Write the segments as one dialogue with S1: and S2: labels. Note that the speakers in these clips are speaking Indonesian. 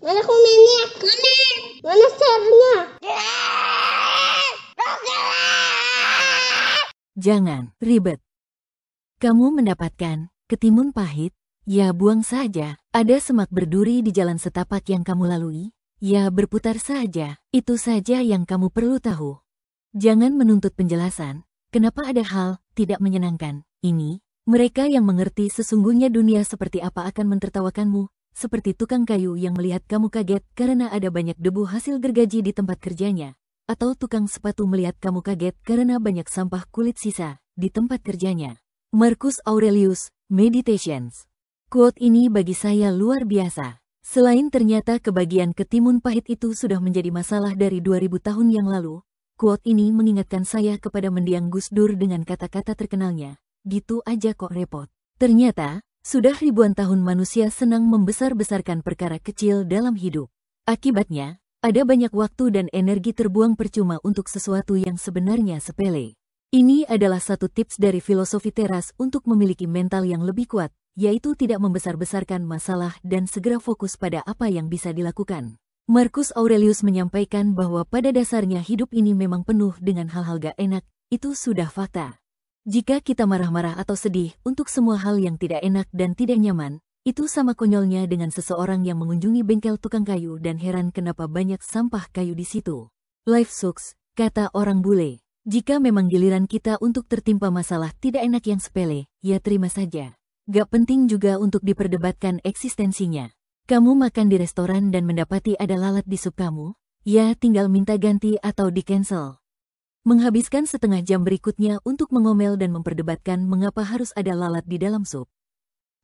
S1: Mana komennya? Mana? Mana share-nya?
S2: Jangan ribet. Kamu mendapatkan ketimun pahit? Ya buang saja. Ada semak berduri di jalan setapak yang kamu lalui? Ya berputar saja. Itu saja yang kamu perlu tahu. Jangan menuntut penjelasan. Kenapa ada hal tidak menyenangkan? Ini, mereka yang mengerti sesungguhnya dunia seperti apa akan mentertawakanmu, seperti tukang kayu yang melihat kamu kaget karena ada banyak debu hasil gergaji di tempat kerjanya, atau tukang sepatu melihat kamu kaget karena banyak sampah kulit sisa di tempat kerjanya. Marcus Aurelius, Meditations. Quote ini bagi saya luar biasa. Selain ternyata kebagian ketimun pahit itu sudah menjadi masalah dari 2000 tahun yang lalu, quote ini mengingatkan saya kepada mendiang Gus Dur dengan kata-kata terkenalnya. Gitu aja kok repot. Ternyata, sudah ribuan tahun manusia senang membesar-besarkan perkara kecil dalam hidup. Akibatnya, ada banyak waktu dan energi terbuang percuma untuk sesuatu yang sebenarnya sepele. Ini adalah satu tips dari filosofi teras untuk memiliki mental yang lebih kuat, yaitu tidak membesar-besarkan masalah dan segera fokus pada apa yang bisa dilakukan. Marcus Aurelius menyampaikan bahwa pada dasarnya hidup ini memang penuh dengan hal-hal gak enak, itu sudah fakta. Jika kita marah-marah atau sedih untuk semua hal yang tidak enak dan tidak nyaman, itu sama konyolnya dengan seseorang yang mengunjungi bengkel tukang kayu dan heran kenapa banyak sampah kayu di situ. Life sucks, kata orang bule. Jika memang giliran kita untuk tertimpa masalah tidak enak yang sepele, ya terima saja. Gak penting juga untuk diperdebatkan eksistensinya. Kamu makan di restoran dan mendapati ada lalat di sup kamu, ya tinggal minta ganti atau di-cancel. Menghabiskan setengah jam berikutnya untuk mengomel dan memperdebatkan mengapa harus ada lalat di dalam sup.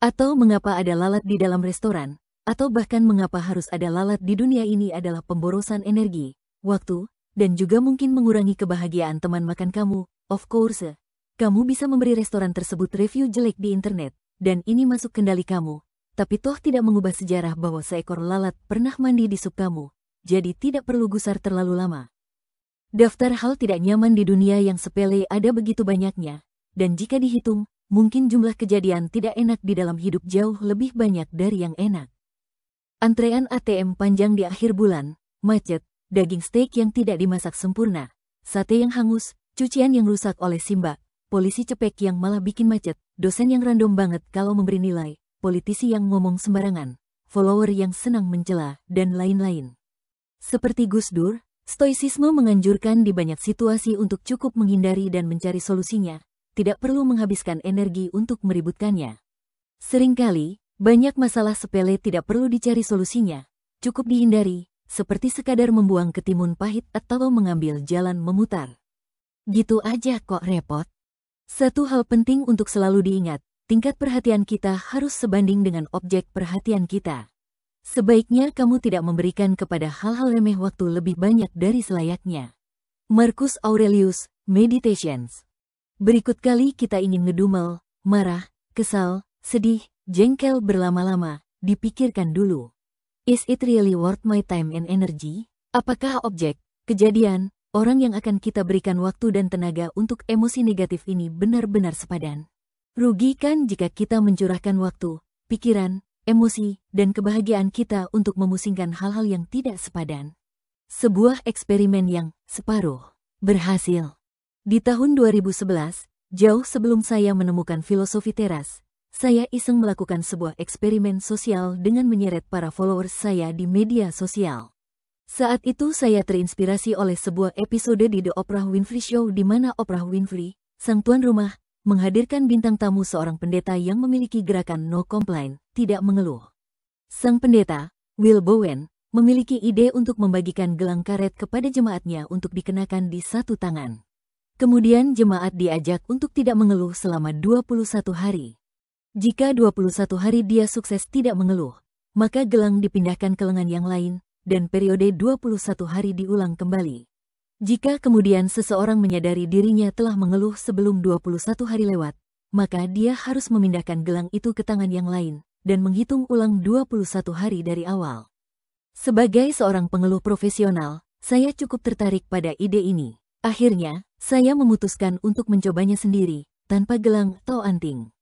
S2: Atau mengapa ada lalat di dalam restoran, atau bahkan mengapa harus ada lalat di dunia ini adalah pemborosan energi, waktu, dan juga mungkin mengurangi kebahagiaan teman makan kamu. Of course, kamu bisa memberi restoran tersebut review jelek di internet, dan ini masuk kendali kamu. Tapi toh tidak mengubah sejarah bahwa seekor lalat pernah mandi di sup kamu, jadi tidak perlu gusar terlalu lama. Daftar hal tidak nyaman di dunia yang sepele ada begitu banyaknya, dan jika dihitung, mungkin jumlah kejadian tidak enak di dalam hidup jauh lebih banyak dari yang enak. Antrean ATM panjang di akhir bulan, macet, daging steak yang tidak dimasak sempurna, sate yang hangus, cucian yang rusak oleh Simba, polisi cepek yang malah bikin macet, dosen yang random banget kalau memberi nilai, politisi yang ngomong sembarangan, follower yang senang mencela, dan lain-lain. Seperti Gus Dur, stoicisme menganjurkan di banyak situasi untuk cukup menghindari dan mencari solusinya, tidak perlu menghabiskan energi untuk meributkannya. Seringkali, banyak masalah sepele tidak perlu dicari solusinya, cukup dihindari, seperti sekadar membuang ketimun pahit atau mengambil jalan memutar. Gitu aja kok repot. Satu hal penting untuk selalu diingat, tingkat perhatian kita harus sebanding dengan objek perhatian kita. Sebaiknya kamu tidak memberikan kepada hal-hal remeh waktu lebih banyak dari selayaknya. Marcus Aurelius, Meditations Berikut kali kita ingin ngedumel, marah, kesal, sedih, jengkel berlama-lama, dipikirkan dulu. Is it really worth my time and energy? Apakah objek, kejadian, orang yang akan kita berikan waktu dan tenaga untuk emosi negatif ini benar-benar sepadan? Rugi kan jika kita mencurahkan waktu, pikiran, emosi, dan kebahagiaan kita untuk memusingkan hal-hal yang tidak sepadan. Sebuah eksperimen yang separuh berhasil. Di tahun 2011, jauh sebelum saya menemukan filosofi teras, saya iseng melakukan sebuah eksperimen sosial dengan menyeret para followers saya di media sosial. Saat itu saya terinspirasi oleh sebuah episode di The Oprah Winfrey Show di mana Oprah Winfrey, sang tuan rumah, menghadirkan bintang tamu seorang pendeta yang memiliki gerakan no complain, tidak mengeluh. Sang pendeta, Will Bowen, memiliki ide untuk membagikan gelang karet kepada jemaatnya untuk dikenakan di satu tangan. Kemudian jemaat diajak untuk tidak mengeluh selama 21 hari. Jika 21 hari dia sukses tidak mengeluh, maka gelang dipindahkan ke lengan yang lain, dan periode 21 hari diulang kembali. Jika kemudian seseorang menyadari dirinya telah mengeluh sebelum 21 hari lewat, maka dia harus memindahkan gelang itu ke tangan yang lain, dan menghitung ulang 21 hari dari awal. Sebagai seorang pengeluh profesional, saya cukup tertarik pada ide ini. Akhirnya, saya memutuskan untuk mencobanya sendiri, tanpa gelang atau anting.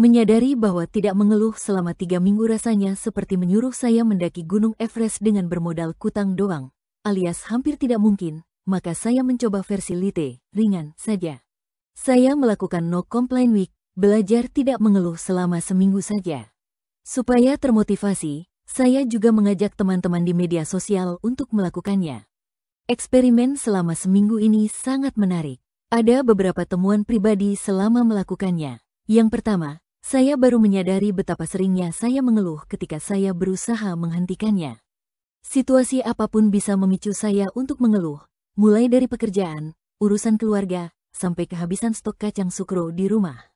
S2: Menyadari bahwa tidak mengeluh selama tiga minggu rasanya seperti menyuruh saya mendaki Gunung Everest dengan bermodal kutang doang, alias hampir tidak mungkin, maka saya mencoba versi lite, ringan saja. Saya melakukan no complaint week, belajar tidak mengeluh selama seminggu saja. Supaya termotivasi, saya juga mengajak teman-teman di media sosial untuk melakukannya. Eksperimen selama seminggu ini sangat menarik. Ada beberapa temuan pribadi selama melakukannya. Yang pertama, saya baru menyadari betapa seringnya saya mengeluh ketika saya berusaha menghentikannya. Situasi apa pun bisa memicu saya untuk mengeluh, mulai dari pekerjaan, urusan keluarga, sampai kehabisan stok kacang sukro di rumah.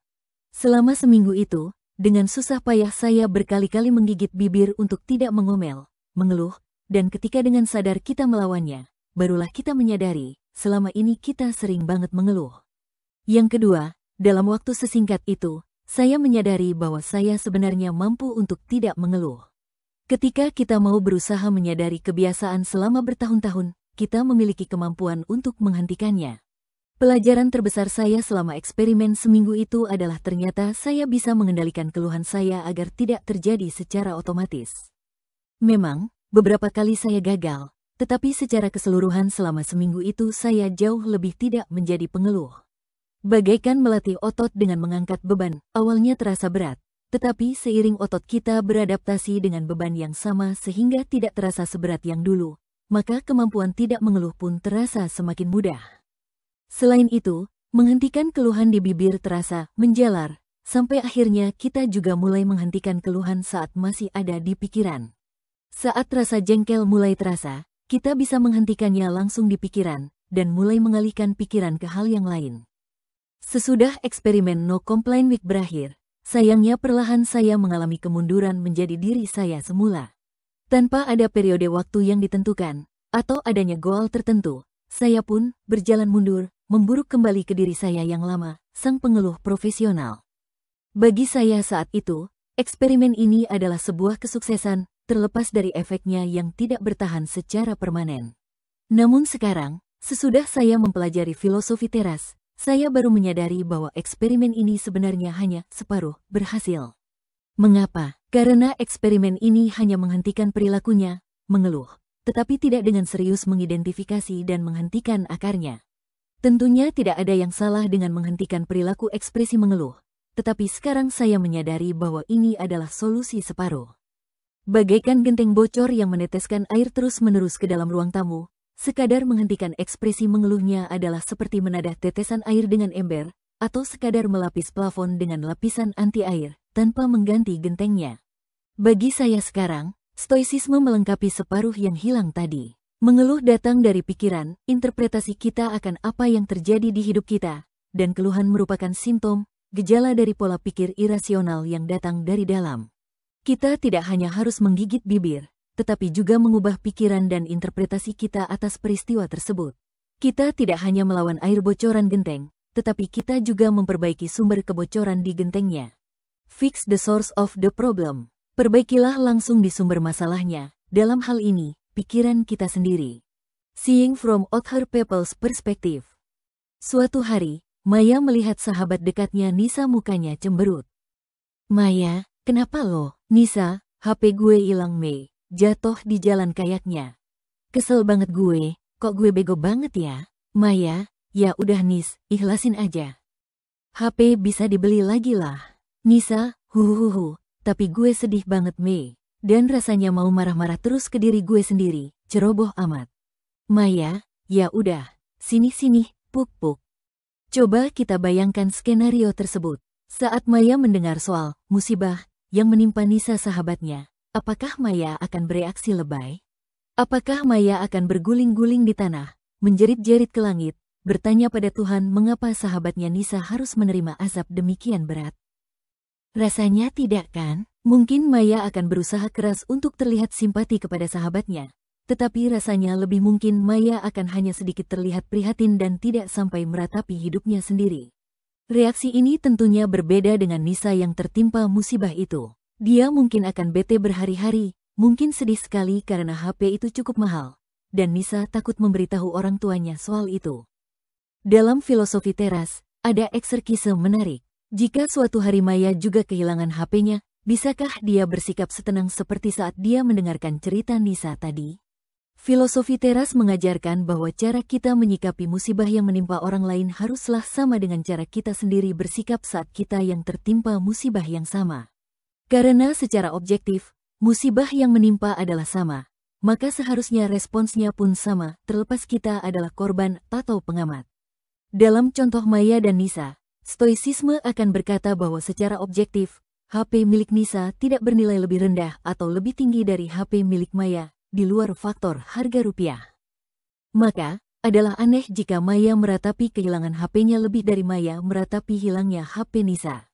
S2: Selama seminggu itu, dengan susah payah saya berkali-kali menggigit bibir untuk tidak mengomel, mengeluh, dan ketika dengan sadar kita melawannya, barulah kita menyadari, selama ini kita sering banget mengeluh. Yang kedua, dalam waktu sesingkat itu, saya menyadari bahwa saya sebenarnya mampu untuk tidak mengeluh. Ketika kita mau berusaha menyadari kebiasaan selama bertahun-tahun, kita memiliki kemampuan untuk menghentikannya. Pelajaran terbesar saya selama eksperimen seminggu itu adalah ternyata saya bisa mengendalikan keluhan saya agar tidak terjadi secara otomatis. Memang, beberapa kali saya gagal, tetapi secara keseluruhan selama seminggu itu saya jauh lebih tidak menjadi pengeluh. Bagaikan melatih otot dengan mengangkat beban, awalnya terasa berat, tetapi seiring otot kita beradaptasi dengan beban yang sama sehingga tidak terasa seberat yang dulu, maka kemampuan tidak mengeluh pun terasa semakin mudah. Selain itu, menghentikan keluhan di bibir terasa menjalar, sampai akhirnya kita juga mulai menghentikan keluhan saat masih ada di pikiran. Saat rasa jengkel mulai terasa, kita bisa menghentikannya langsung di pikiran, dan mulai mengalihkan pikiran ke hal yang lain. Sesudah eksperimen No Complaint Week berakhir, sayangnya perlahan saya mengalami kemunduran menjadi diri saya semula. Tanpa ada periode waktu yang ditentukan, atau adanya goal tertentu, saya pun berjalan mundur, memburuk kembali ke diri saya yang lama, sang pengeluh profesional. Bagi saya saat itu, eksperimen ini adalah sebuah kesuksesan, terlepas dari efeknya yang tidak bertahan secara permanen. Namun sekarang, sesudah saya mempelajari filosofi teras, saya baru menyadari bahwa eksperimen ini sebenarnya hanya separuh berhasil. Mengapa? Karena eksperimen ini hanya menghentikan perilakunya, mengeluh, tetapi tidak dengan serius mengidentifikasi dan menghentikan akarnya. Tentunya tidak ada yang salah dengan menghentikan perilaku ekspresi mengeluh, tetapi sekarang saya menyadari bahwa ini adalah solusi separuh. Bagaikan genteng bocor yang meneteskan air terus-menerus ke dalam ruang tamu, Sekadar menghentikan ekspresi mengeluhnya adalah seperti menadah tetesan air dengan ember, atau sekadar melapis plafon dengan lapisan anti air, tanpa mengganti gentengnya. Bagi saya sekarang, stoisisme melengkapi separuh yang hilang tadi. Mengeluh datang dari pikiran, interpretasi kita akan apa yang terjadi di hidup kita, dan keluhan merupakan simptom, gejala dari pola pikir irasional yang datang dari dalam. Kita tidak hanya harus menggigit bibir, tetapi juga mengubah pikiran dan interpretasi kita atas peristiwa tersebut. Kita tidak hanya melawan air bocoran genteng, tetapi kita juga memperbaiki sumber kebocoran di gentengnya. Fix the source of the problem. Perbaikilah langsung di sumber masalahnya, dalam hal ini, pikiran kita sendiri. Seeing from other people's perspective. Suatu hari, Maya melihat sahabat dekatnya Nisa mukanya cemberut. Maya, kenapa lo? Nisa, HP gue hilang Mei jatuh di jalan kayaknya. Kesel banget gue, kok gue bego banget ya? Maya, ya udah Nis, ikhlasin aja. HP bisa dibeli lagi lah. Nisa, huhuhu, tapi gue sedih banget Mei. Dan rasanya mau marah-marah terus ke diri gue sendiri, ceroboh amat. Maya, ya udah, sini-sini, puk-puk. Coba kita bayangkan skenario tersebut. Saat Maya mendengar soal musibah yang menimpa Nisa sahabatnya, Apakah Maya akan bereaksi lebay? Apakah Maya akan berguling-guling di tanah, menjerit-jerit ke langit, bertanya pada Tuhan mengapa sahabatnya Nisa harus menerima azab demikian berat? Rasanya tidak kan? Mungkin Maya akan berusaha keras untuk terlihat simpati kepada sahabatnya. Tetapi rasanya lebih mungkin Maya akan hanya sedikit terlihat prihatin dan tidak sampai meratapi hidupnya sendiri. Reaksi ini tentunya berbeda dengan Nisa yang tertimpa musibah itu. Dia mungkin akan bete berhari-hari, mungkin sedih sekali karena HP itu cukup mahal, dan Nisa takut memberitahu orang tuanya soal itu. Dalam filosofi teras, ada ekserkise menarik. Jika suatu hari Maya juga kehilangan HP-nya, bisakah dia bersikap setenang seperti saat dia mendengarkan cerita Nisa tadi? Filosofi teras mengajarkan bahwa cara kita menyikapi musibah yang menimpa orang lain haruslah sama dengan cara kita sendiri bersikap saat kita yang tertimpa musibah yang sama. Karena secara objektif, musibah yang menimpa adalah sama, maka seharusnya responsnya pun sama, terlepas kita adalah korban atau pengamat. Dalam contoh Maya dan Nisa, stoisisme akan berkata bahwa secara objektif, HP milik Nisa tidak bernilai lebih rendah atau lebih tinggi dari HP milik Maya, di luar faktor harga rupiah. Maka, adalah aneh jika Maya meratapi kehilangan HP-nya lebih dari Maya meratapi hilangnya HP Nisa.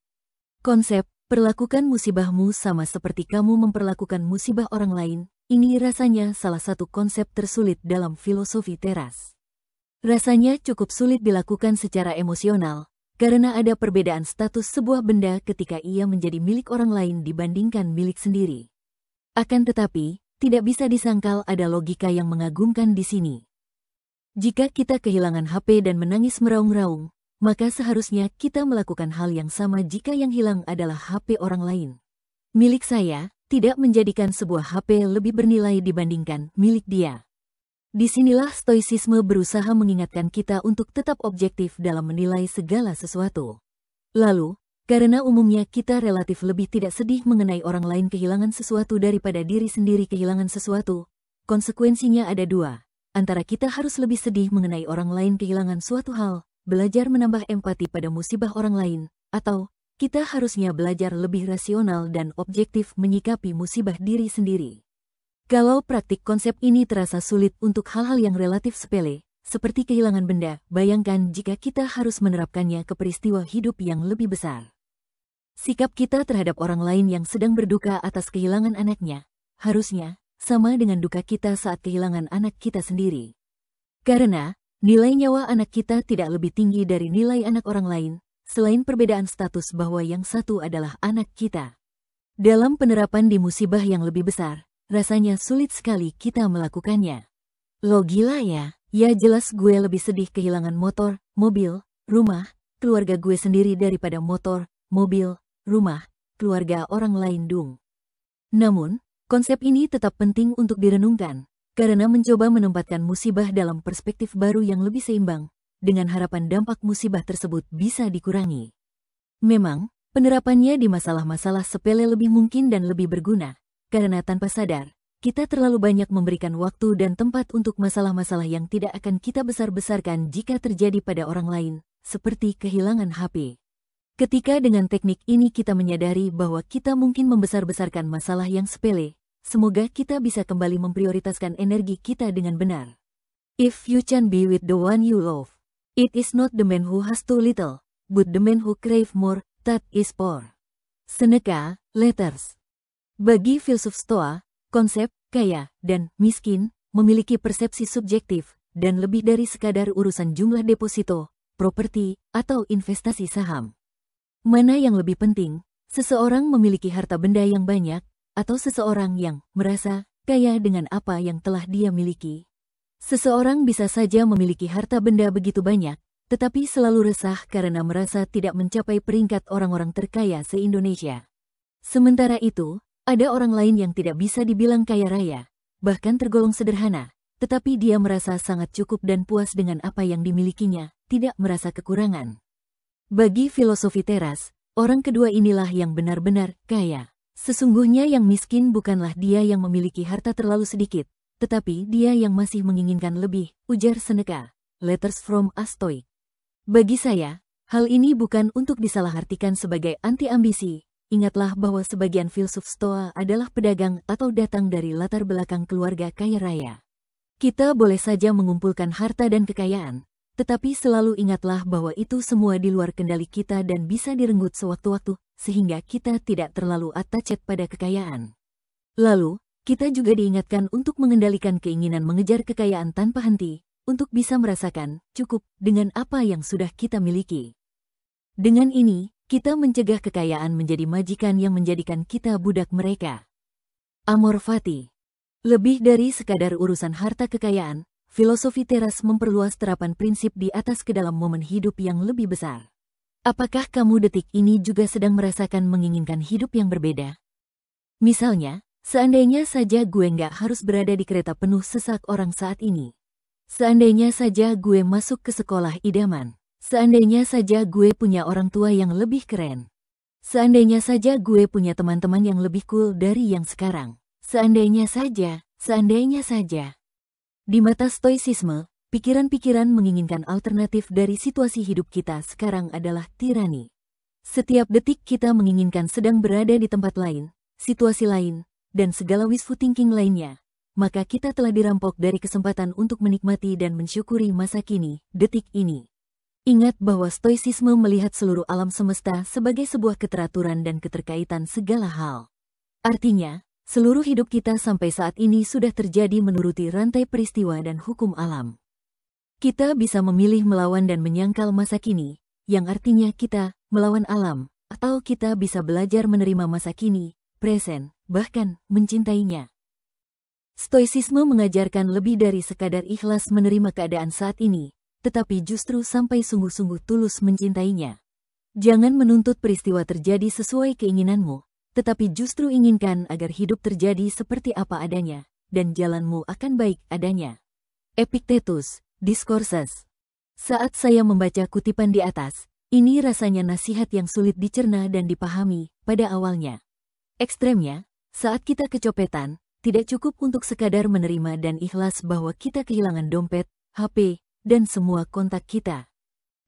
S2: Konsep, perlakukan musibahmu sama seperti kamu memperlakukan musibah orang lain, ini rasanya salah satu konsep tersulit dalam filosofi teras. Rasanya cukup sulit dilakukan secara emosional, karena ada perbedaan status sebuah benda ketika ia menjadi milik orang lain dibandingkan milik sendiri. Akan tetapi, tidak bisa disangkal ada logika yang mengagumkan di sini. Jika kita kehilangan HP dan menangis meraung-raung, maka seharusnya kita melakukan hal yang sama jika yang hilang adalah HP orang lain. Milik saya tidak menjadikan sebuah HP lebih bernilai dibandingkan milik dia. Di sinilah stoisisme berusaha mengingatkan kita untuk tetap objektif dalam menilai segala sesuatu. Lalu, karena umumnya kita relatif lebih tidak sedih mengenai orang lain kehilangan sesuatu daripada diri sendiri kehilangan sesuatu. Konsekuensinya ada dua. Antara kita harus lebih sedih mengenai orang lain kehilangan suatu hal, belajar menambah empati pada musibah orang lain, atau kita harusnya belajar lebih rasional dan objektif menyikapi musibah diri sendiri. Kalau praktik konsep ini terasa sulit untuk hal-hal yang relatif sepele, seperti kehilangan benda, bayangkan jika kita harus menerapkannya ke peristiwa hidup yang lebih besar. Sikap kita terhadap orang lain yang sedang berduka atas kehilangan anaknya, harusnya sama dengan duka kita saat kehilangan anak kita sendiri. Karena, nilai nyawa anak kita tidak lebih tinggi dari nilai anak orang lain, selain perbedaan status bahwa yang satu adalah anak kita. Dalam penerapan di musibah yang lebih besar, rasanya sulit sekali kita melakukannya. Lo gila ya? Ya jelas gue lebih sedih kehilangan motor, mobil, rumah, keluarga gue sendiri daripada motor, mobil, rumah, keluarga orang lain dung. Namun, konsep ini tetap penting untuk direnungkan, karena mencoba menempatkan musibah dalam perspektif baru yang lebih seimbang, dengan harapan dampak musibah tersebut bisa dikurangi. Memang, penerapannya di masalah-masalah sepele lebih mungkin dan lebih berguna, karena tanpa sadar, kita terlalu banyak memberikan waktu dan tempat untuk masalah-masalah yang tidak akan kita besar-besarkan jika terjadi pada orang lain, seperti kehilangan HP. Ketika dengan teknik ini kita menyadari bahwa kita mungkin membesar-besarkan masalah yang sepele, semoga kita bisa kembali memprioritaskan energi kita dengan benar. If you can be with the one you love, it is not the man who has too little, but the man who crave more, that is poor. Seneca, Letters Bagi filsuf Stoa, konsep kaya dan miskin memiliki persepsi subjektif dan lebih dari sekadar urusan jumlah deposito, properti, atau investasi saham. Mana yang lebih penting, seseorang memiliki harta benda yang banyak, atau seseorang yang merasa kaya dengan apa yang telah dia miliki? Seseorang bisa saja memiliki harta benda begitu banyak, tetapi selalu resah karena merasa tidak mencapai peringkat orang-orang terkaya se-Indonesia. Sementara itu, ada orang lain yang tidak bisa dibilang kaya raya, bahkan tergolong sederhana, tetapi dia merasa sangat cukup dan puas dengan apa yang dimilikinya, tidak merasa kekurangan. Bagi filosofi teras, orang kedua inilah yang benar-benar kaya. Sesungguhnya yang miskin bukanlah dia yang memiliki harta terlalu sedikit, tetapi dia yang masih menginginkan lebih, ujar Seneca. Letters from a. Bagi saya, hal ini bukan untuk disalahartikan sebagai anti-ambisi. Ingatlah bahwa sebagian filsuf Stoa adalah pedagang atau datang dari latar belakang keluarga kaya raya. Kita boleh saja mengumpulkan harta dan kekayaan, tetapi selalu ingatlah bahwa itu semua di luar kendali kita dan bisa direnggut sewaktu-waktu, sehingga kita tidak terlalu attached pada kekayaan. Lalu, kita juga diingatkan untuk mengendalikan keinginan mengejar kekayaan tanpa henti, untuk bisa merasakan cukup dengan apa yang sudah kita miliki. Dengan ini, kita mencegah kekayaan menjadi majikan yang menjadikan kita budak mereka. Amor Fati Lebih dari sekadar urusan harta kekayaan, Filosofi teras memperluas terapan prinsip di atas ke dalam momen hidup yang lebih besar. Apakah kamu detik ini juga sedang merasakan menginginkan hidup yang berbeda? Misalnya, seandainya saja gue nggak harus berada di kereta penuh sesak orang saat ini. Seandainya saja gue masuk ke sekolah idaman. Seandainya saja gue punya orang tua yang lebih keren. Seandainya saja gue punya teman-teman yang lebih cool dari yang sekarang. Seandainya saja, seandainya saja. Di mata stoicisme, Pikiran-pikiran menginginkan alternatif dari situasi hidup kita sekarang adalah tirani. Setiap detik kita menginginkan sedang berada di tempat lain, situasi lain, dan segala wishful thinking lainnya. Maka kita telah dirampok dari kesempatan untuk menikmati dan mensyukuri masa kini, detik ini. Ingat bahwa stoicisme melihat seluruh alam semesta sebagai sebuah keteraturan dan keterkaitan segala hal. Artinya, seluruh hidup kita sampai saat ini sudah terjadi menuruti rantai peristiwa dan hukum alam. Kita bisa memilih melawan dan menyangkal masa kini, yang artinya kita melawan alam, atau kita bisa belajar menerima masa kini, present, bahkan mencintainya. Stoicisme mengajarkan lebih dari sekadar ikhlas menerima keadaan saat ini, tetapi justru sampai sungguh-sungguh tulus mencintainya. Jangan menuntut peristiwa terjadi sesuai keinginanmu, tetapi justru inginkan agar hidup terjadi seperti apa adanya, dan jalanmu akan baik adanya. Epictetus, Discourses. Saat saya membaca kutipan di atas, ini rasanya nasihat yang sulit dicerna dan dipahami pada awalnya. Ekstremnya, saat kita kecopetan, tidak cukup untuk sekadar menerima dan ikhlas bahwa kita kehilangan dompet, HP, dan semua kontak kita.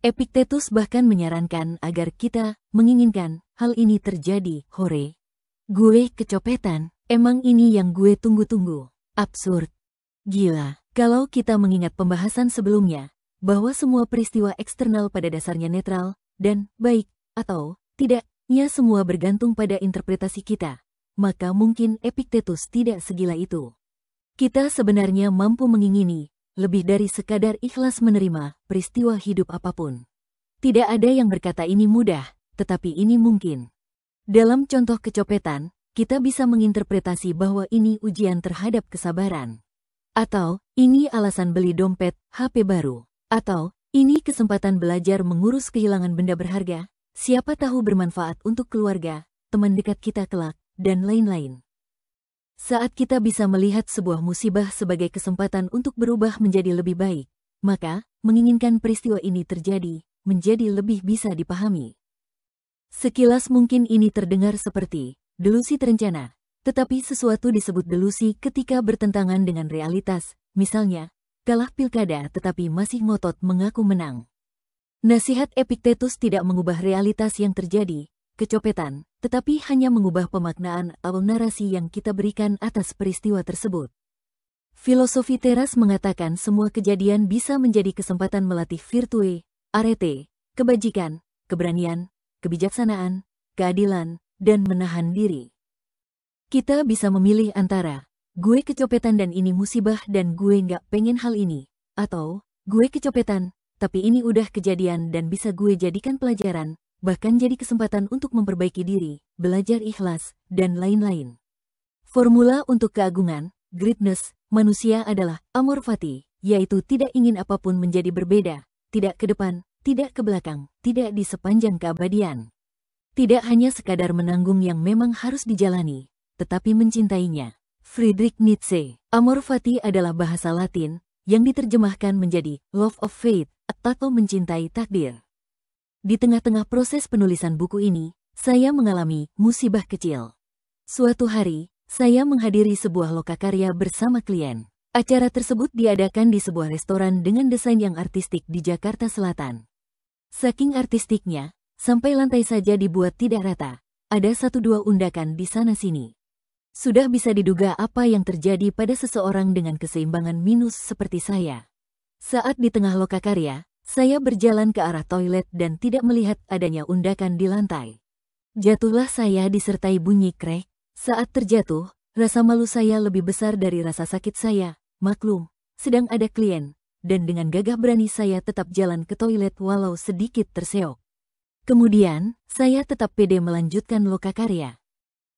S2: Epictetus bahkan menyarankan agar kita menginginkan hal ini terjadi, hore. Gue kecopetan, emang ini yang gue tunggu-tunggu. Absurd. Gila. Kalau kita mengingat pembahasan sebelumnya, bahwa semua peristiwa eksternal pada dasarnya netral, dan baik, atau tidaknya semua bergantung pada interpretasi kita, maka mungkin Epictetus tidak segila itu. Kita sebenarnya mampu mengingini, lebih dari sekadar ikhlas menerima peristiwa hidup apa pun. Tidak ada yang berkata ini mudah, tetapi ini mungkin. Dalam contoh kecopetan, kita bisa menginterpretasi bahwa ini ujian terhadap kesabaran. Atau, ini alasan beli dompet, HP baru. Atau, ini kesempatan belajar mengurus kehilangan benda berharga, siapa tahu bermanfaat untuk keluarga, teman dekat kita kelak, dan lain-lain. Saat kita bisa melihat sebuah musibah sebagai kesempatan untuk berubah menjadi lebih baik, maka menginginkan peristiwa ini terjadi menjadi lebih bisa dipahami. Sekilas mungkin ini terdengar seperti delusi terencana, tetapi sesuatu disebut delusi ketika bertentangan dengan realitas, misalnya, kalah pilkada tetapi masih ngotot mengaku menang. Nasihat Epictetus tidak mengubah realitas yang terjadi, kecopetan, tetapi hanya mengubah pemaknaan atau narasi yang kita berikan atas peristiwa tersebut. Filosofi teras mengatakan semua kejadian bisa menjadi kesempatan melatih virtue, arete, kebajikan, keberanian, kebijaksanaan, keadilan, dan menahan diri. Kita bisa memilih antara, gue kecopetan dan ini musibah dan gue nggak pengen hal ini, atau, gue kecopetan, tapi ini udah kejadian dan bisa gue jadikan pelajaran, bahkan jadi kesempatan untuk memperbaiki diri, belajar ikhlas, dan lain-lain. Formula untuk keagungan, greatness, manusia adalah amor fati, yaitu tidak ingin apa pun menjadi berbeda, tidak ke depan, tidak ke belakang, tidak di sepanjang keabadian. Tidak hanya sekadar menanggung yang memang harus dijalani, tetapi mencintainya. Friedrich Nietzsche, amor fati adalah bahasa Latin yang diterjemahkan menjadi love of fate atau mencintai takdir. Di tengah-tengah proses penulisan buku ini, saya mengalami musibah kecil. Suatu hari, saya menghadiri sebuah lokakarya bersama klien. Acara tersebut diadakan di sebuah restoran dengan desain yang artistik di Jakarta Selatan. Saking artistiknya, sampai lantai saja dibuat tidak rata. Ada satu dua undakan di sana-sini. Sudah bisa diduga apa yang terjadi pada seseorang dengan keseimbangan minus seperti saya. Saat di tengah lokakarya, saya berjalan ke arah toilet dan tidak melihat adanya undakan di lantai. Jatuhlah saya disertai bunyi krek. Saat terjatuh, rasa malu saya lebih besar dari rasa sakit saya. Maklum, sedang ada klien, dan dengan gagah berani saya tetap jalan ke toilet walau sedikit terseok. Kemudian, saya tetap pede melanjutkan lokakarya.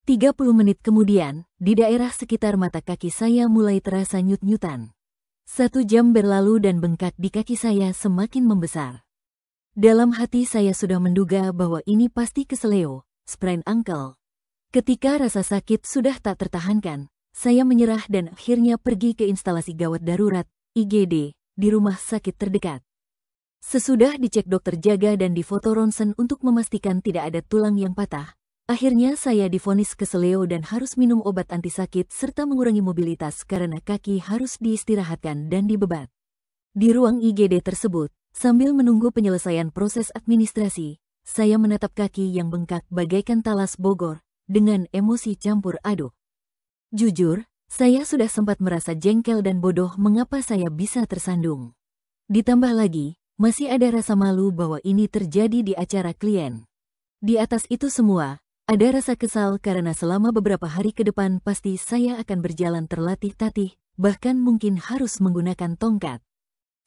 S2: 30 menit kemudian, di daerah sekitar mata kaki saya mulai terasa nyut-nyutan. Satu jam berlalu dan bengkak di kaki saya semakin membesar. Dalam hati saya sudah menduga bahwa ini pasti keseleo, sprain ankle. Ketika rasa sakit sudah tak tertahankan, saya menyerah dan akhirnya pergi ke instalasi gawat darurat, IGD, di rumah sakit terdekat. Sesudah dicek dokter jaga dan difoto ronsen untuk memastikan tidak ada tulang yang patah, akhirnya saya difonis keseleo dan harus minum obat anti sakit serta mengurangi mobilitas karena kaki harus diistirahatkan dan dibebat. Di ruang IGD tersebut, Sambil menunggu penyelesaian proses administrasi, saya menatap kaki yang bengkak bagaikan talas Bogor, dengan emosi campur aduk. Jujur, saya sudah sempat merasa jengkel dan bodoh mengapa saya bisa tersandung. Ditambah lagi, masih ada rasa malu bahwa ini terjadi di acara klien. Di atas itu semua, ada rasa kesal karena selama beberapa hari ke depan pasti saya akan berjalan terlatih-tatih, bahkan mungkin harus menggunakan tongkat.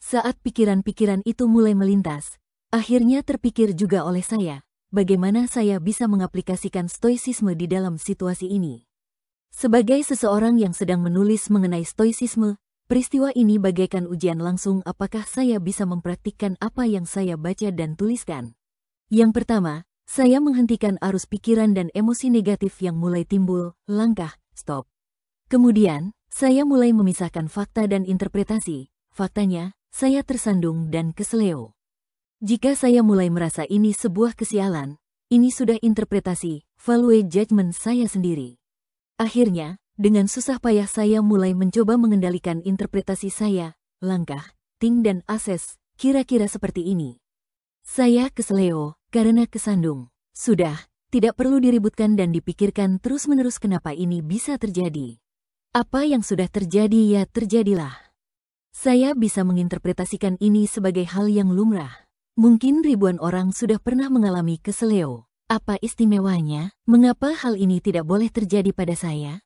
S2: Saat pikiran-pikiran itu mulai melintas, akhirnya terpikir juga oleh saya, bagaimana saya bisa mengaplikasikan stoicisme di dalam situasi ini. Sebagai seseorang yang sedang menulis mengenai stoicisme, peristiwa ini bagaikan ujian langsung apakah saya bisa mempraktikkan apa yang saya baca dan tuliskan. Yang pertama, saya menghentikan arus pikiran dan emosi negatif yang mulai timbul, langkah, stop. Kemudian, saya mulai memisahkan fakta dan interpretasi. Faktanya, saya tersandung dan keseleo. Jika saya mulai merasa ini sebuah kesialan, ini sudah interpretasi, value judgment saya sendiri. Akhirnya, dengan susah payah saya mulai mencoba mengendalikan interpretasi saya, langkah, ting dan ases, kira-kira seperti ini. Saya keseleo, karena kesandung. Sudah, tidak perlu diributkan dan dipikirkan terus-menerus kenapa ini bisa terjadi. Apa yang sudah terjadi ya terjadilah. Saya bisa menginterpretasikan ini sebagai hal yang lumrah. Mungkin ribuan orang sudah pernah mengalami keseleo. Apa istimewanya? Mengapa hal ini tidak boleh terjadi pada saya?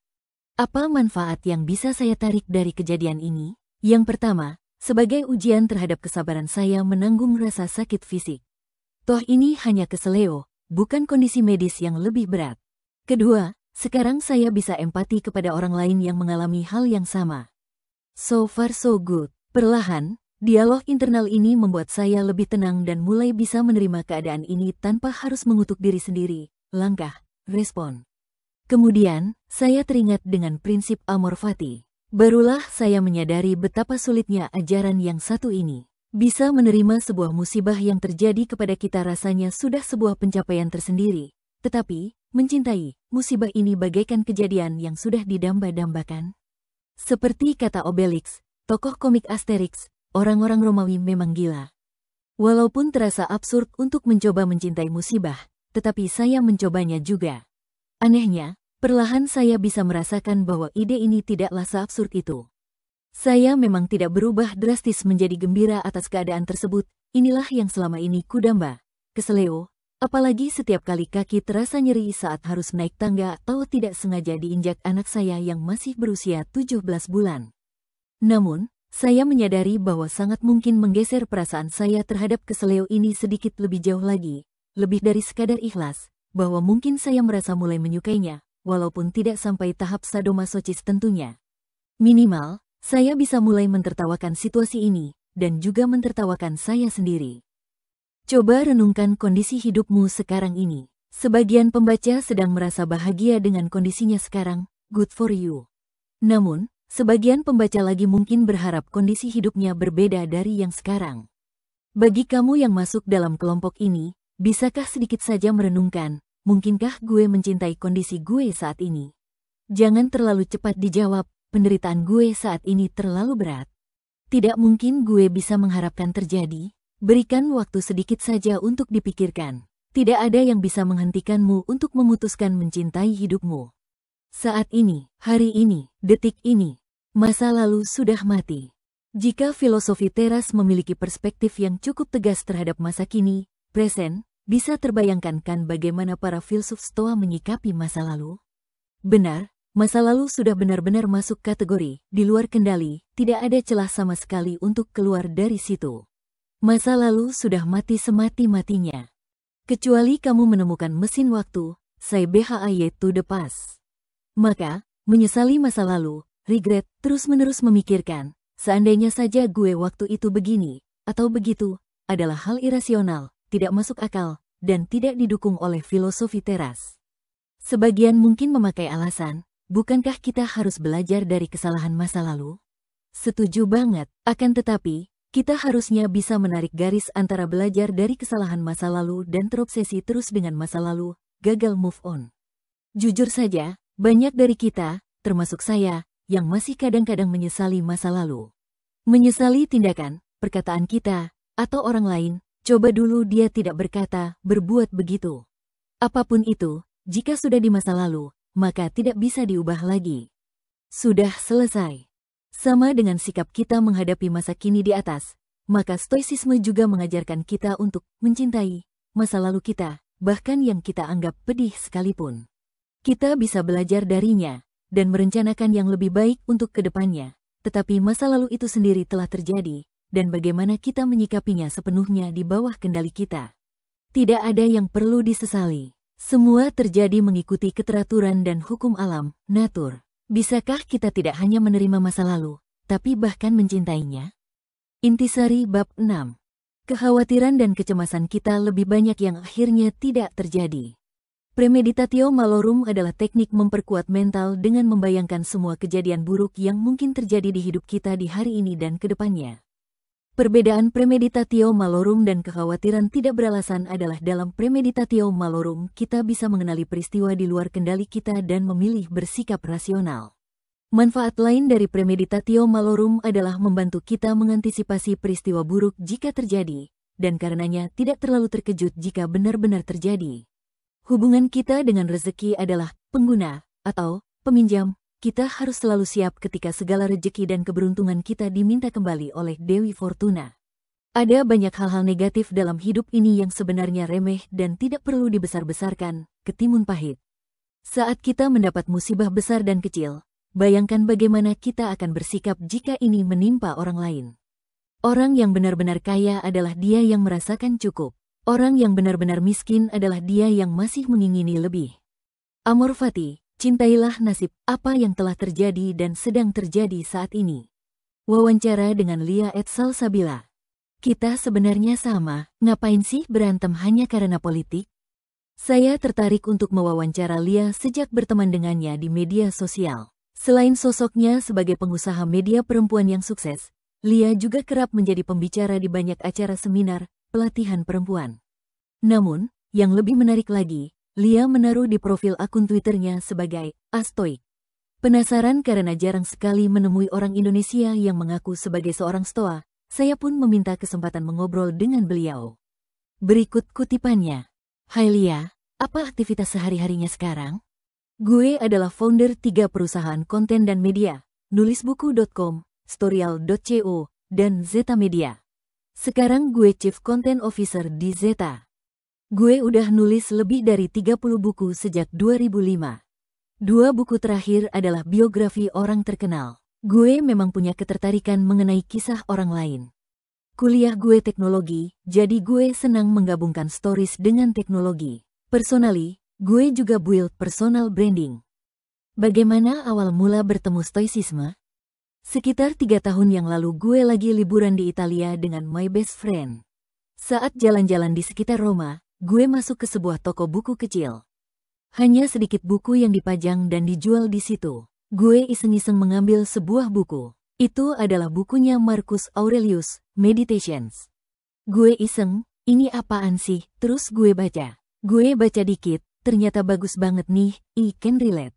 S2: Apa manfaat yang bisa saya tarik dari kejadian ini? Yang pertama, sebagai ujian terhadap kesabaran saya menanggung rasa sakit fisik. Toh ini hanya keseleo, bukan kondisi medis yang lebih berat. Kedua, sekarang saya bisa empati kepada orang lain yang mengalami hal yang sama. So far so good. Perlahan, dialog internal ini membuat saya lebih tenang dan mulai bisa menerima keadaan ini tanpa harus mengutuk diri sendiri. Langkah, respon. Kemudian, saya teringat dengan prinsip amor fati. Barulah saya menyadari betapa sulitnya ajaran yang satu ini. Bisa menerima sebuah musibah yang terjadi kepada kita rasanya sudah sebuah pencapaian tersendiri. Tetapi, mencintai, musibah ini bagaikan kejadian yang sudah didamba-dambakan. Seperti kata Obelix, tokoh komik Asterix, orang-orang Romawi memang gila. Walaupun terasa absurd untuk mencoba mencintai musibah, tetapi saya mencobanya juga. Anehnya, perlahan saya bisa merasakan bahwa ide ini tidaklah seabsurd itu. Saya memang tidak berubah drastis menjadi gembira atas keadaan tersebut, inilah yang selama ini kudamba. Keseleo, Apalagi setiap kali kaki terasa nyeri saat harus naik tangga atau tidak sengaja diinjak anak saya yang masih berusia 17 bulan. Namun, saya menyadari bahwa sangat mungkin menggeser perasaan saya terhadap keseleo ini sedikit lebih jauh lagi, lebih dari sekadar ikhlas, bahwa mungkin saya merasa mulai menyukainya, walaupun tidak sampai tahap sadomasochis tentunya. Minimal, saya bisa mulai mentertawakan situasi ini, dan juga mentertawakan saya sendiri. Coba renungkan kondisi hidupmu sekarang ini. Sebagian pembaca sedang merasa bahagia dengan kondisinya sekarang, good for you. Namun, sebagian pembaca lagi mungkin berharap kondisi hidupnya berbeda dari yang sekarang. Bagi kamu yang masuk dalam kelompok ini, bisakah sedikit saja merenungkan, mungkinkah gue mencintai kondisi gue saat ini? Jangan terlalu cepat dijawab, penderitaan gue saat ini terlalu berat. Tidak mungkin gue bisa mengharapkan terjadi, Berikan waktu sedikit saja untuk dipikirkan. Tidak ada yang bisa menghentikanmu untuk memutuskan mencintai hidupmu. Saat ini, hari ini, detik ini, masa lalu sudah mati. Jika filosofi teras memiliki perspektif yang cukup tegas terhadap masa kini, present, bisa terbayangkan kan bagaimana para filsuf stoa menyikapi masa lalu? Benar, masa lalu sudah benar-benar masuk kategori, di luar kendali, tidak ada celah sama sekali untuk keluar dari situ. Masa lalu sudah mati semati-matinya. Kecuali kamu menemukan mesin waktu, say BHAY to the past. Maka, menyesali masa lalu, regret, terus-menerus memikirkan, seandainya saja gue waktu itu begini, atau begitu, adalah hal irasional, tidak masuk akal, dan tidak didukung oleh filosofi teras. Sebagian mungkin memakai alasan, bukankah kita harus belajar dari kesalahan masa lalu? Setuju banget, akan tetapi, kita harusnya bisa menarik garis antara belajar dari kesalahan masa lalu dan terobsesi terus dengan masa lalu, gagal move on. Jujur saja, banyak dari kita, termasuk saya, yang masih kadang-kadang menyesali masa lalu. Menyesali tindakan, perkataan kita, atau orang lain, coba dulu dia tidak berkata, berbuat begitu. Apa pun itu, jika sudah di masa lalu, maka tidak bisa diubah lagi. Sudah selesai. Sama dengan sikap kita menghadapi masa kini di atas, maka stoicisme juga mengajarkan kita untuk mencintai masa lalu kita, bahkan yang kita anggap pedih sekalipun. Kita bisa belajar darinya, dan merencanakan yang lebih baik untuk ke depannya. Tetapi masa lalu itu sendiri telah terjadi, dan bagaimana kita menyikapinya sepenuhnya di bawah kendali kita. Tidak ada yang perlu disesali. Semua terjadi mengikuti keteraturan dan hukum alam, natur. Bisakah kita tidak hanya menerima masa lalu, tapi bahkan mencintainya? Intisari Bab 6 Kekhawatiran dan kecemasan kita lebih banyak yang akhirnya tidak terjadi. Premeditatio malorum adalah teknik memperkuat mental dengan membayangkan semua kejadian buruk yang mungkin terjadi di hidup kita di hari ini dan ke depannya. Perbedaan premeditatio malorum dan kekhawatiran tidak beralasan adalah dalam premeditatio malorum kita bisa mengenali peristiwa di luar kendali kita dan memilih bersikap rasional. Manfaat lain dari premeditatio malorum adalah membantu kita mengantisipasi peristiwa buruk jika terjadi, dan karenanya tidak terlalu terkejut jika benar-benar terjadi. Hubungan kita dengan rezeki adalah pengguna atau peminjam. Kita harus selalu siap ketika segala rezeki dan keberuntungan kita diminta kembali oleh Dewi Fortuna. Ada banyak hal-hal negatif dalam hidup ini yang sebenarnya remeh dan tidak perlu dibesar-besarkan, ketimun pahit. Saat kita mendapat musibah besar dan kecil, bayangkan bagaimana kita akan bersikap jika ini menimpa orang lain. Orang yang benar-benar kaya adalah dia yang merasakan cukup. Orang yang benar-benar miskin adalah dia yang masih mengingini lebih. Amor Fati, cintailah nasib apa yang telah terjadi dan sedang terjadi saat ini. Wawancara dengan Lia Etsal Sabila. Kita sebenarnya sama, ngapain sih berantem hanya karena politik? Saya tertarik untuk mewawancara Lia sejak berteman dengannya di media sosial. Selain sosoknya sebagai pengusaha media perempuan yang sukses, Lia juga kerap menjadi pembicara di banyak acara seminar, pelatihan perempuan. Namun, yang lebih menarik lagi, Lia menaruh di profil akun Twitternya sebagai Astoik. Penasaran karena jarang sekali menemui orang Indonesia yang mengaku sebagai seorang stoa, saya pun meminta kesempatan mengobrol dengan beliau. Berikut kutipannya. Hai Lia, apa aktivitas sehari-harinya sekarang? Gue adalah founder tiga perusahaan konten dan media, nulisbuku.com, storyal.co, dan Zeta Media. Sekarang gue Chief Content Officer di Zeta. Gue udah nulis lebih dari 30 buku sejak 2005. Dua buku terakhir adalah biografi orang terkenal. Gue memang punya ketertarikan mengenai kisah orang lain. Kuliah gue teknologi, jadi gue senang menggabungkan stories dengan teknologi. Personally, gue juga build personal branding. Bagaimana awal mula bertemu stoicisme? Sekitar tiga tahun yang lalu gue lagi liburan di Italia dengan my best friend. Saat jalan-jalan di sekitar Roma, gue masuk ke sebuah toko buku kecil. Hanya sedikit buku yang dipajang dan dijual di situ. Gue iseng-iseng mengambil sebuah buku. Itu adalah bukunya Marcus Aurelius, Meditations. Gue iseng, ini apaan sih? Terus gue baca. Gue baca dikit, ternyata bagus banget nih, I can relate.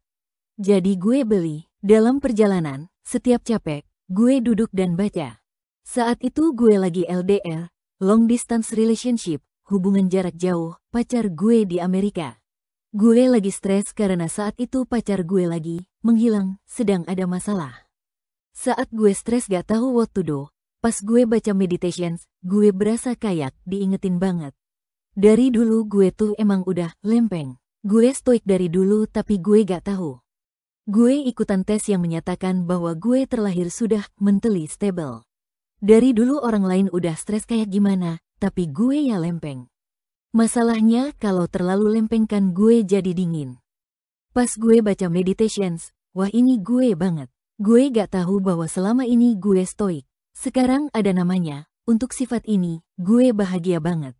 S2: Jadi gue beli. Dalam perjalanan, setiap capek, gue duduk dan baca. Saat itu gue lagi LDR, long distance relationship, hubungan jarak jauh, pacar gue di Amerika. Gue lagi stres karena saat itu pacar gue lagi menghilang, sedang ada masalah. Saat gue stres gak tahu what to do, pas gue baca meditations, gue berasa kayak diingetin banget. Dari dulu gue tuh emang udah lempeng. Gue stoik dari dulu tapi gue gak tahu. Gue ikutan tes yang menyatakan bahwa gue terlahir sudah mentally stable. Dari dulu orang lain udah stres kayak gimana, tapi gue ya lempeng. Masalahnya kalau terlalu lempeng kan gue jadi dingin. Pas gue baca meditations, wah ini gue banget. Gue gak tahu bahwa selama ini gue stoik. Sekarang ada namanya, untuk sifat ini, gue bahagia banget.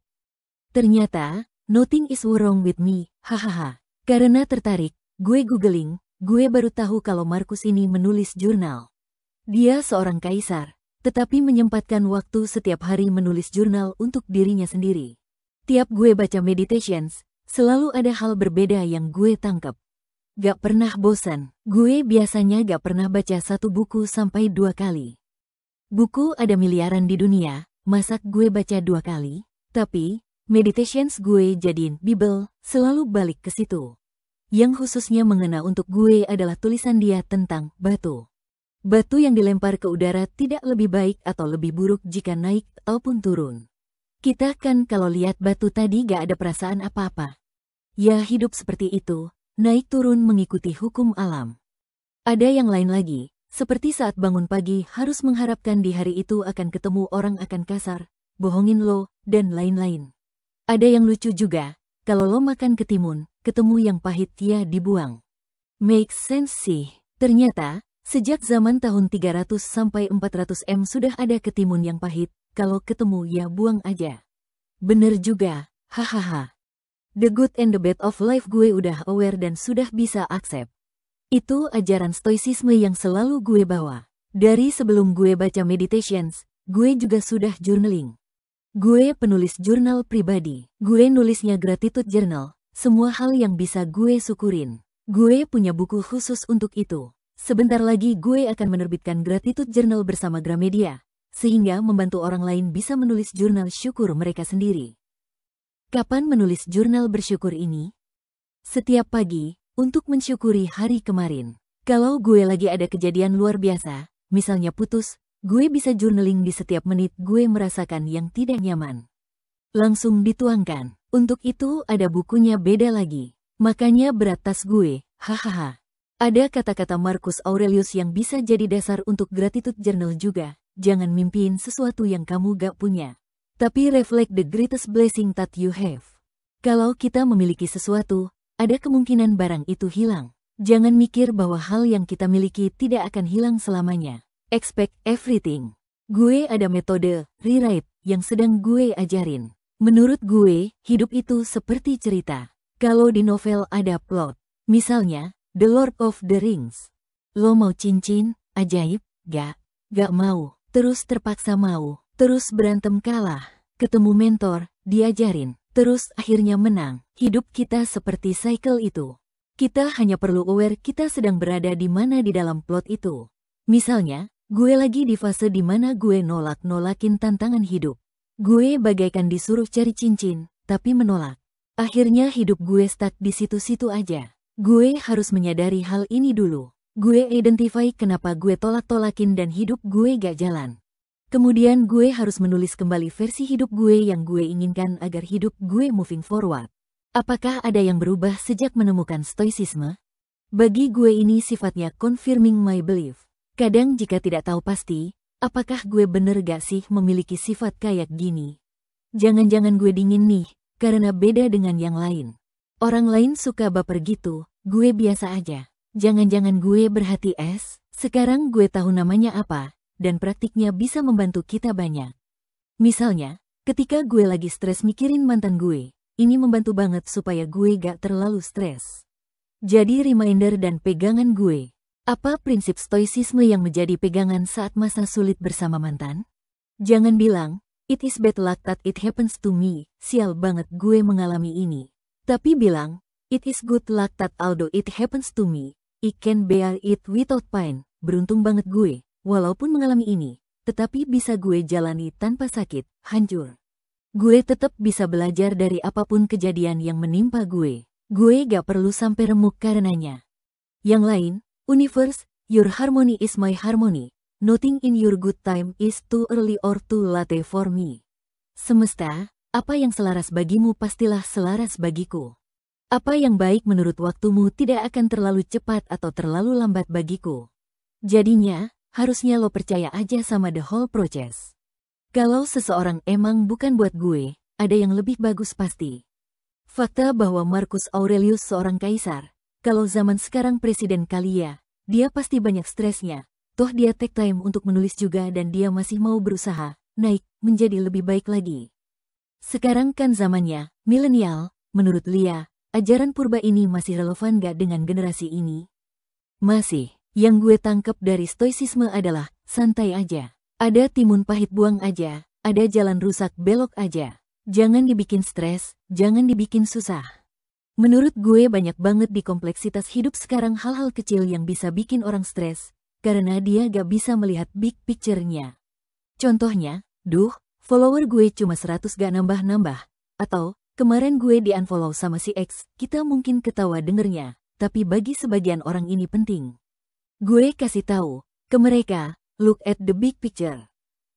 S2: Ternyata, nothing is wrong with me, hahaha. Karena tertarik, gue googling, gue baru tahu kalau Markus ini menulis jurnal. Dia seorang kaisar, tetapi menyempatkan waktu setiap hari menulis jurnal untuk dirinya sendiri. Tiap gue baca meditations, selalu ada hal berbeda yang gue tangkap. Gak pernah bosan, gue biasanya gak pernah baca satu buku sampai dua kali. Buku ada miliaran di dunia, masak gue baca dua kali, tapi meditations gue jadiin Bible, selalu balik ke situ. Yang khususnya mengena untuk gue adalah tulisan dia tentang batu. Batu yang dilempar ke udara tidak lebih baik atau lebih buruk jika naik ataupun turun. Kita kan kalau lihat batu tadi gak ada perasaan apa-apa. Ya hidup seperti itu, naik turun mengikuti hukum alam. Ada yang lain lagi, seperti saat bangun pagi harus mengharapkan di hari itu akan ketemu orang akan kasar, bohongin lo, dan lain-lain. Ada yang lucu juga, kalau lo makan ketimun, ketemu yang pahit ya dibuang. Make sense sih. Ternyata, sejak zaman tahun 300 sampai 400 M sudah ada ketimun yang pahit, kalau ketemu ya buang aja. Bener juga, hahaha. The good and the bad of life gue udah aware dan sudah bisa accept. Itu ajaran stoicisme yang selalu gue bawa. Dari sebelum gue baca meditations, gue juga sudah journaling. Gue penulis jurnal pribadi. Gue nulisnya gratitude journal, semua hal yang bisa gue syukurin. Gue punya buku khusus untuk itu. Sebentar lagi gue akan menerbitkan gratitude journal bersama Gramedia, sehingga membantu orang lain bisa menulis jurnal syukur mereka sendiri. Kapan menulis jurnal bersyukur ini? Setiap pagi, untuk mensyukuri hari kemarin. Kalau gue lagi ada kejadian luar biasa, misalnya putus, gue bisa journaling di setiap menit gue merasakan yang tidak nyaman. Langsung dituangkan. Untuk itu ada bukunya beda lagi. Makanya berat tas gue, hahaha. Ada kata-kata Marcus Aurelius yang bisa jadi dasar untuk gratitude journal juga. Jangan mimpiin sesuatu yang kamu gak punya. Tapi reflect the greatest blessing that you have. Kalau kita memiliki sesuatu, ada kemungkinan barang itu hilang. Jangan mikir bahwa hal yang kita miliki tidak akan hilang selamanya. Expect everything. Gue ada metode rewrite yang sedang gue ajarin. Menurut gue, hidup itu seperti cerita. Kalau di novel ada plot, misalnya The Lord of the Rings. Lo mau cincin, ajaib, gak, gak mau, terus terpaksa mau, terus berantem kalah, ketemu mentor, diajarin, terus akhirnya menang. Hidup kita seperti cycle itu. Kita hanya perlu aware kita sedang berada di mana di dalam plot itu. Misalnya, gue lagi di fase di mana gue nolak-nolakin tantangan hidup. Gue bagaikan disuruh cari cincin, tapi menolak. Akhirnya hidup gue stuck di situ-situ aja. Gue harus menyadari hal ini dulu. Gue identify kenapa gue tolak-tolakin dan hidup gue gak jalan. Kemudian gue harus menulis kembali versi hidup gue yang gue inginkan agar hidup gue moving forward. Apakah ada yang berubah sejak menemukan stoicisme? Bagi gue ini sifatnya confirming my belief. Kadang jika tidak tahu pasti, apakah gue bener gak sih memiliki sifat kayak gini? Jangan-jangan gue dingin nih, karena beda dengan yang lain. Orang lain suka baper gitu, gue biasa aja. Jangan-jangan gue berhati es, sekarang gue tahu namanya apa, dan praktiknya bisa membantu kita banyak. Misalnya, ketika gue lagi stres mikirin mantan gue, ini membantu banget supaya gue gak terlalu stres. Jadi reminder dan pegangan gue. Apa prinsip stoicisme yang menjadi pegangan saat masa sulit bersama mantan? Jangan bilang, it is bad luck that it happens to me, sial banget gue mengalami ini. Tapi bilang, it is good luck that although it happens to me, I can bear it without pain. Beruntung banget gue, Walaupun mengalami ini, tetapi bisa gue jalani tanpa sakit, hancur. Gue tetap bisa belajar dari apa pun kejadian yang menimpa gue. Gue gak perlu sampai remuk karenanya. Yang lain, universe, your harmony is my harmony. Nothing in your good time is too early or too late for me. Semesta, apa yang selaras bagimu pastilah selaras bagiku. Apa yang baik menurut waktumu tidak akan terlalu cepat atau terlalu lambat bagiku. Jadinya, harusnya lo percaya aja sama the whole process. Kalau seseorang emang bukan buat gue, ada yang lebih bagus pasti. Fakta bahwa Marcus Aurelius seorang kaisar, kalau zaman sekarang presiden kali ya, dia pasti banyak stresnya, toh dia take time untuk menulis juga dan dia masih mau berusaha, naik, menjadi lebih baik lagi. Sekarang kan zamannya, milenial, menurut Lia, ajaran purba ini masih relevan gak dengan generasi ini? Masih. Yang gue tangkep dari stoicisme adalah, santai aja. Ada timun pahit buang aja, ada jalan rusak belok aja. Jangan dibikin stres, jangan dibikin susah. Menurut gue banyak banget di kompleksitas hidup sekarang hal-hal kecil yang bisa bikin orang stres, karena dia gak bisa melihat big picture-nya. Contohnya, duh, follower gue cuma 100 gak nambah-nambah. Atau, kemarin gue di-unfollow sama si X, kita mungkin ketawa dengernya, tapi bagi sebagian orang ini penting. Gue kasih tahu ke mereka, look at the big picture.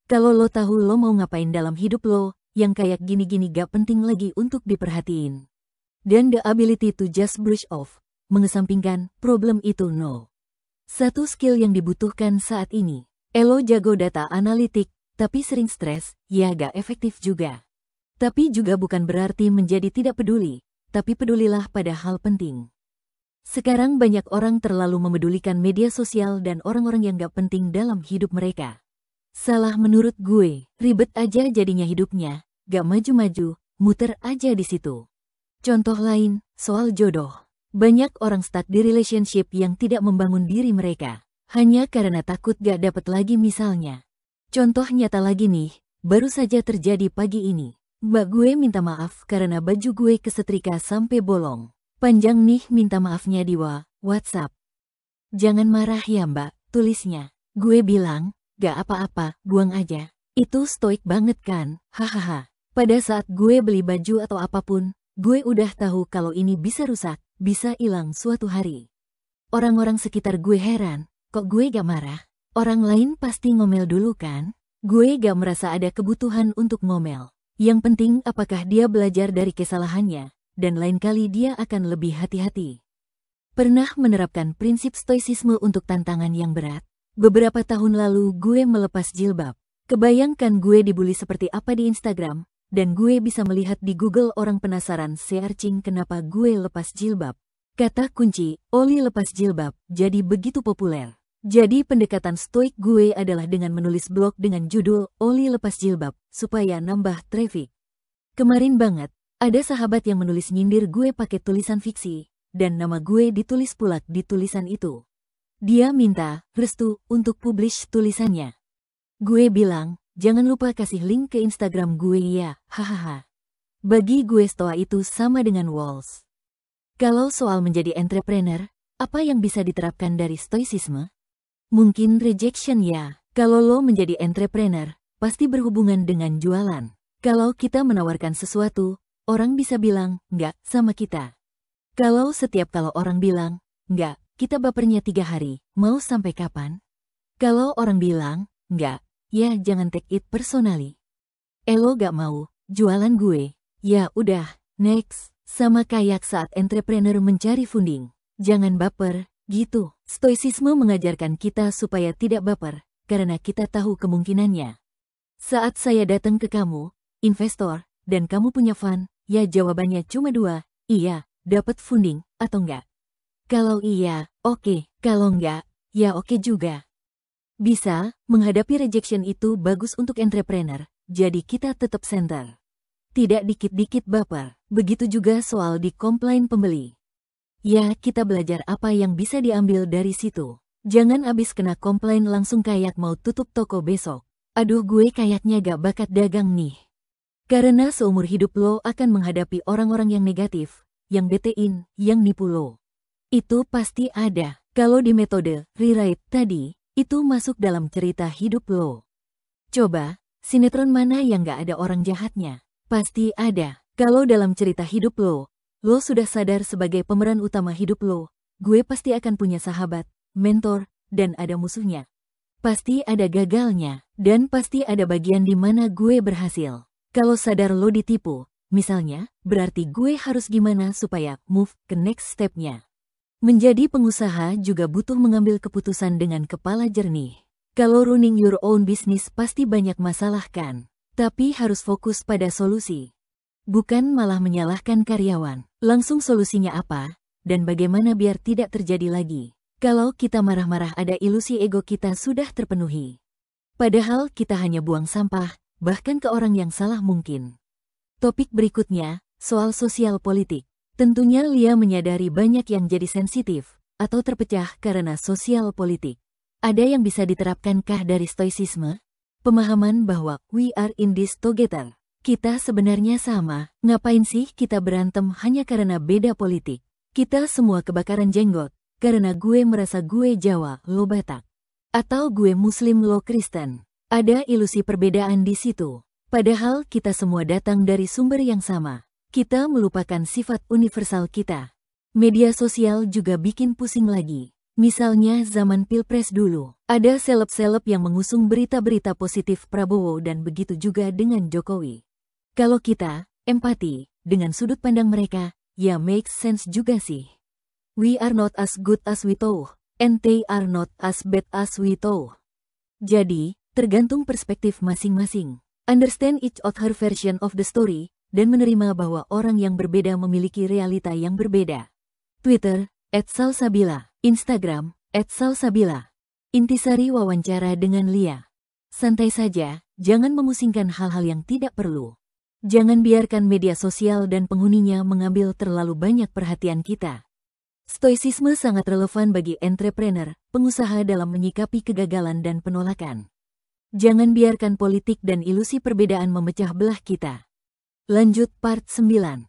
S2: Kalau lo tahu lo mau ngapain dalam hidup lo, yang kayak gini-gini gak penting lagi untuk diperhatiin. Dan the ability to just brush off, mengesampingkan problem itu no. Satu skill yang dibutuhkan saat ini. Elo jago data analitik, tapi sering stres, ya gak efektif juga. Tapi juga bukan berarti menjadi tidak peduli, tapi pedulilah pada hal penting. Sekarang banyak orang terlalu memedulikan media sosial dan orang-orang yang gak penting dalam hidup mereka. Salah menurut gue, ribet aja jadinya hidupnya, gak maju-maju, muter aja di situ. Contoh lain, soal jodoh. Banyak orang stuck di relationship yang tidak membangun diri mereka, hanya karena takut gak dapet lagi misalnya. Contoh nyata lagi nih, baru saja terjadi pagi ini. Mbak gue minta maaf karena baju gue kesetrika sampai bolong. Panjang nih minta maafnya di wa, WhatsApp. Jangan marah ya mbak, tulisnya. Gue bilang, gak apa-apa, buang aja. Itu stoik banget kan, hahaha. Pada saat gue beli baju atau apa pun, gue udah tahu kalau ini bisa rusak, bisa hilang suatu hari. Orang-orang sekitar gue heran, kok gue gak marah? Orang lain pasti ngomel dulu kan? Gue gak merasa ada kebutuhan untuk ngomel. Yang penting apakah dia belajar dari kesalahannya, dan lain kali dia akan lebih hati-hati. Pernah menerapkan prinsip stoicisme untuk tantangan yang berat? Beberapa tahun lalu gue melepas jilbab. Kebayangkan gue dibully seperti apa di Instagram, dan gue bisa melihat di Google orang penasaran searching kenapa gue lepas jilbab. Kata kunci, Oli lepas jilbab, jadi begitu populer. Jadi pendekatan stoik gue adalah dengan menulis blog dengan judul Oli lepas jilbab, supaya nambah traffic. Kemarin banget, ada sahabat yang menulis nyindir gue pakai tulisan fiksi, dan nama gue ditulis pula di tulisan itu. Dia minta restu untuk publish tulisannya. Gue bilang, jangan lupa kasih link ke Instagram gue ya, hahaha. Bagi gue stoa itu sama dengan walls. Kalau soal menjadi entrepreneur, apa yang bisa diterapkan dari stoicisme? Mungkin rejection ya. Kalau lo menjadi entrepreneur, pasti berhubungan dengan jualan. Kalau kita menawarkan sesuatu, orang bisa bilang, enggak, sama kita. Kalau setiap kalau orang bilang, enggak, kita bapernya tiga hari, mau sampai kapan? Kalau orang bilang, enggak, ya jangan take it personally. Elo gak mau, jualan gue, ya udah, next. Sama kayak saat entrepreneur mencari funding. Jangan baper, gitu. Stoicisme mengajarkan kita supaya tidak baper, karena kita tahu kemungkinannya. Saat saya datang ke kamu, investor, dan kamu punya fund, Ya jawabannya cuma dua, iya, dapat funding, atau enggak. Kalau iya, oke, okay. kalau enggak, ya oke okay juga. Bisa, menghadapi rejection itu bagus untuk entrepreneur, jadi kita tetap center. Tidak dikit-dikit baper, begitu juga soal di komplain pembeli. Ya, kita belajar apa yang bisa diambil dari situ. Jangan abis kena komplain langsung kayak mau tutup toko besok. Aduh gue kayaknya gak bakat dagang nih. Karena seumur hidup lo akan menghadapi orang-orang yang negatif, yang betein, yang nipu lo. Itu pasti ada. Kalau di metode rewrite tadi, itu masuk dalam cerita hidup lo. Coba, sinetron mana yang gak ada orang jahatnya? Pasti ada. Kalau dalam cerita hidup lo, lo sudah sadar sebagai pemeran utama hidup lo, gue pasti akan punya sahabat, mentor, dan ada musuhnya. Pasti ada gagalnya, dan pasti ada bagian di mana gue berhasil. Kalau sadar lo ditipu, misalnya, berarti gue harus gimana supaya move ke next step-nya. Menjadi pengusaha juga butuh mengambil keputusan dengan kepala jernih. Kalau running your own business pasti banyak masalah kan, tapi harus fokus pada solusi. Bukan malah menyalahkan karyawan. Langsung solusinya apa, dan bagaimana biar tidak terjadi lagi. Kalau kita marah-marah ada ilusi ego kita sudah terpenuhi. Padahal kita hanya buang sampah, bahkan ke orang yang salah mungkin. Topik berikutnya, soal sosial politik. Tentunya Lia menyadari banyak yang jadi sensitif atau terpecah karena sosial politik. Ada yang bisa diterapkankah dari stoicisme? Pemahaman bahwa we are in this together. Kita sebenarnya sama, ngapain sih kita berantem hanya karena beda politik? Kita semua kebakaran jenggot, karena gue merasa gue Jawa, lo Batak. Atau gue Muslim, lo Kristen. Ada ilusi perbedaan di situ. Padahal kita semua datang dari sumber yang sama. Kita melupakan sifat universal kita. Media sosial juga bikin pusing lagi. Misalnya zaman Pilpres dulu, ada seleb-seleb yang mengusung berita-berita positif Prabowo dan begitu juga dengan Jokowi. Kalau kita, empati, dengan sudut pandang mereka, ya makes sense juga sih. We are not as good as we thought, and they are not as bad as we thought. Jadi, tergantung perspektif masing-masing. Understand each other version of the story, dan menerima bahwa orang yang berbeda memiliki realita yang berbeda. Twitter, @salsabila, Instagram, @salsabila. Intisari wawancara dengan Lia. Santai saja, jangan memusingkan hal-hal yang tidak perlu. Jangan biarkan media sosial dan penghuninya mengambil terlalu banyak perhatian kita. Stoicisme sangat relevan bagi entrepreneur, pengusaha dalam menyikapi kegagalan dan penolakan. Jangan biarkan politik dan ilusi perbedaan memecah belah kita. Lanjut part 9.